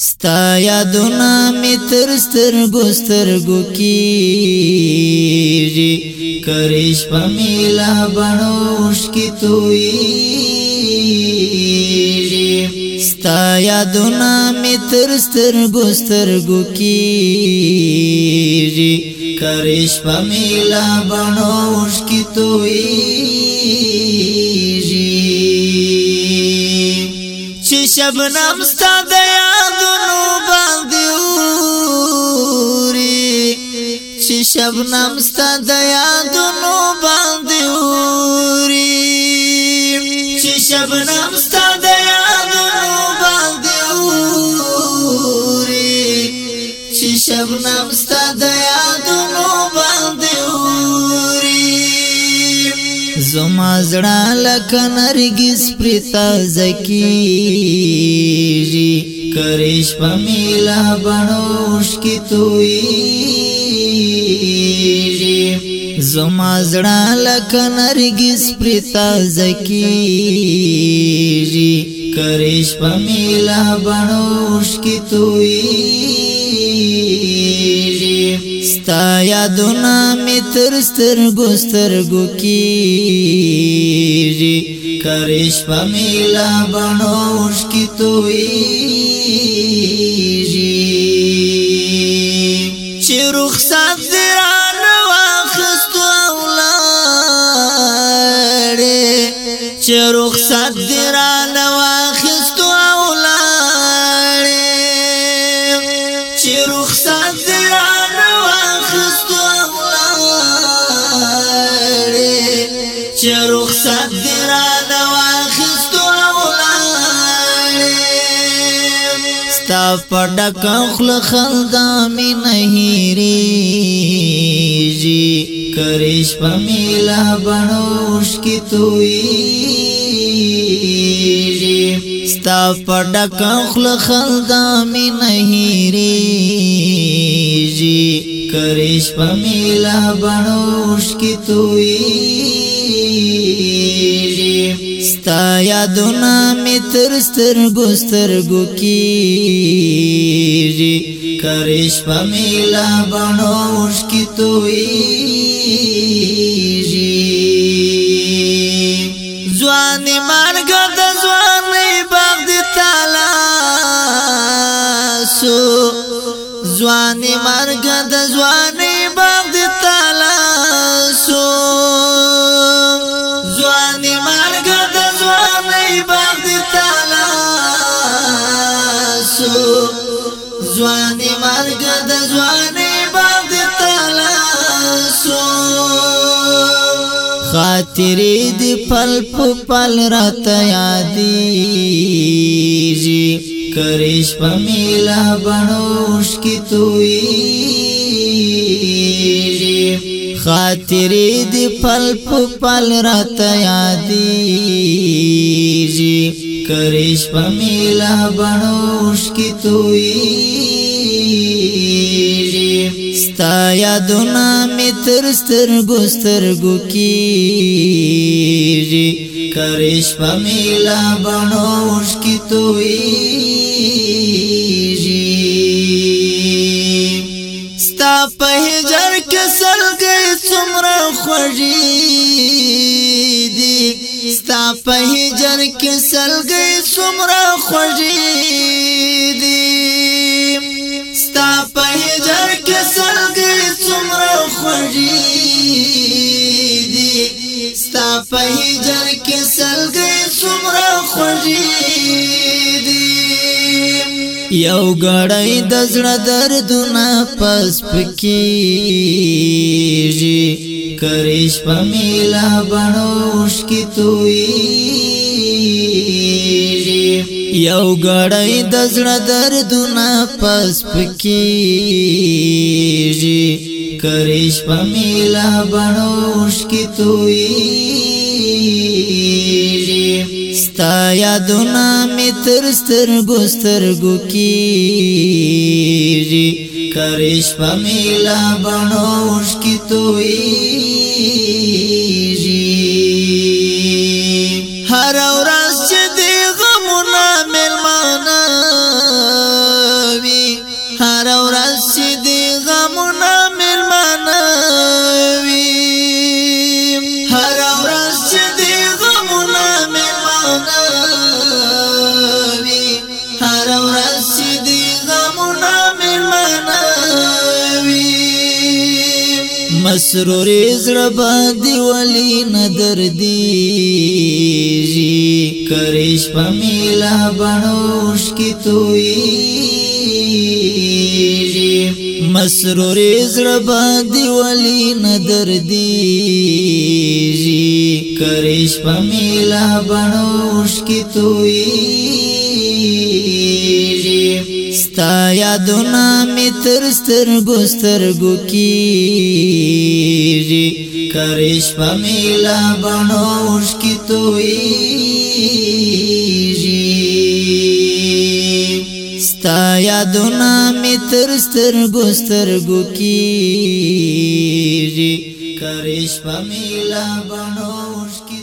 ستا یادونه می تر سترګو سترګو کیږي کریش په میلا بڼوش کی تویږي ستا یادونه می تر سترګو سترګو کیږي کریش په میلا بڼوش کی تویږي شبنم ستا د یادونو باندې اوري چې شبنم ستا د یادونو باندې اوري چې شبنم ستا د یادونو باندې اوري چې شبنم ستا د یادونو زړه لکه نرګس پریتا زکیږي کرش په میلا بڼوش کی تویږي زما زړه لکه نرګس پریتا زکیږي کرش په میلا بڼوش کی تویږي یادونه می تر سترګو سترګو کیږي کرش په میلا بڼوش کی تویږي چې رخصت دران واخستو اولاړې چې رخصت دران واخستو اولاړې چې رخصت دران چې رخصت دی را د واخستو اولاړې ستا پډک خل خندا می نه هېریږي کرش په میلا بڼوش کی توي ستا پډک خل خندا می نه هېریږي کرش په میلا بڼوش کی توي یادونه می تر سترګو سترګو کیږي کرش په میلا بڼوش کی تویږي ځوان مرګ د ځوان باغ دی تعالی سو ځوان مرګ د ځوان خاطرې دی پل په پل را تیادیږي کریش په میلا بڼوش کی تویږي خاطرې دی پل په پل را تیادیږي کریش په میلا بڼوش کی تویږي ستا یادونه می تر سترګو سترګو کیږي کرش په میلا بڼو وشکی تویږي ستا په هجر کې سلګې څومره خوږي دي ستا په هجر کې سلګې څومره خوږي دي ستا په هجر کې سلګې خوږی دی ستا په هجر کې سلګې څومره خوږی دی یو غړی د زړه دردونه پس پکېږي کریش په میلا بڼوش کې توي یو غړی د زړه دردونه پس پکېږي کریش په میله بڼوش کې تویږي ستا یادونه می تر سترګو سترګو کېږي کریش په میله بڼوش کې تویږي هر مسرور زړه باندې ولی نظر دی کرش په میلا بڼوش کی توي مسرور زړه باندې ولی نظر دی کرش په میلا بڼوش کی توي یادونه می تر سترګو سترګو کیږي کرش په میلا بڼو وشکی تویږي ستا یادونه می تر سترګو سترګو کیږي کرش په میلا بڼو وشکی